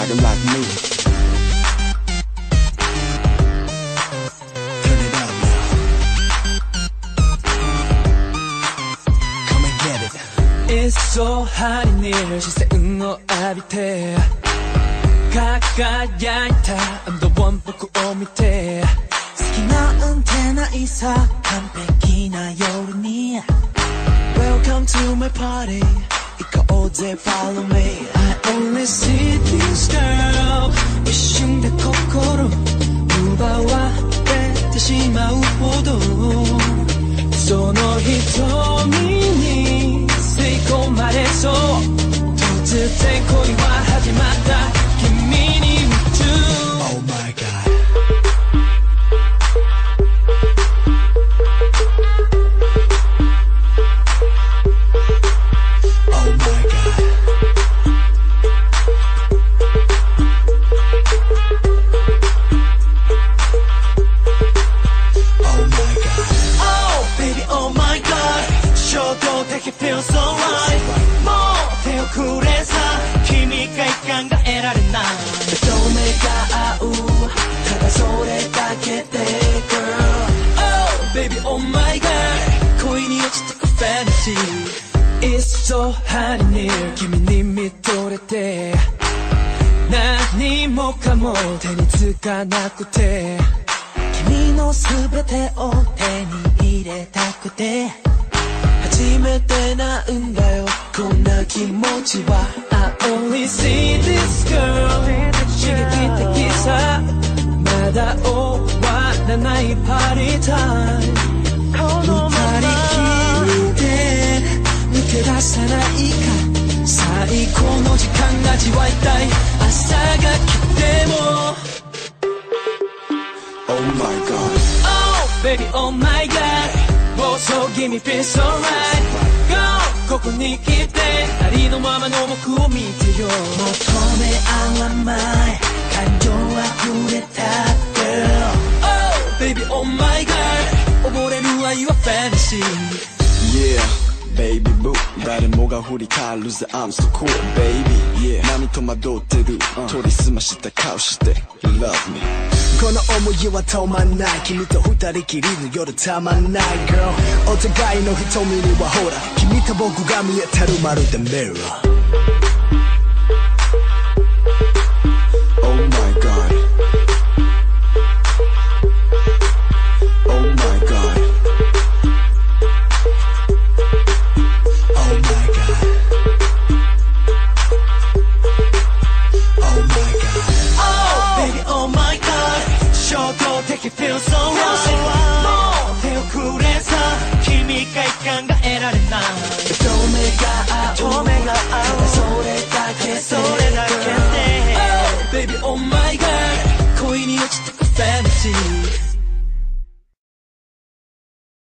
like like me. It's so hot in here. She said, no, I be there. I'm the one 보고 오미대 스키나 은퇴나 이사 Welcome to my party 行こうぜ Follow me. I only see this girl. 一瞬で心奪われてしまうほど。その瞳に吸い込まれそう。突然恋はくれさ君が考えられない目と目が合うただそれだけで girl Oh baby oh my god 恋に落ちてく fantasy It's so hot in here 君に見とれて何もかも手につかなくて君の全てを手に入れたくて。Only see this girl? 刺激的さまだ終わらないパリタイム二人きりで抜け出さないか最高の時間味わいたい朝が来ても Oh my god Oh baby oh my god 暴走気味 feel so right Go ここに来てのままの僕を見てよ求め合わない感情溢れた girl Oh baby oh my god 溺れる愛は fantasy Yeah Baby boo. 誰もが振り返るぜ。I'm so cool baby. Yeah. 何戸惑ってる？取り澄ました顔して。You love me. この思いは止まんない。君と二人きりの夜たまんない。Girl お互いの瞳にはほら。君と僕が見えてるまるで Mirror 動的 feel so right もう手をくれさ君が考えられない目と目が合う目が合うただそれだけでそれだけで Oh baby oh my god 恋に落ちてく fantasy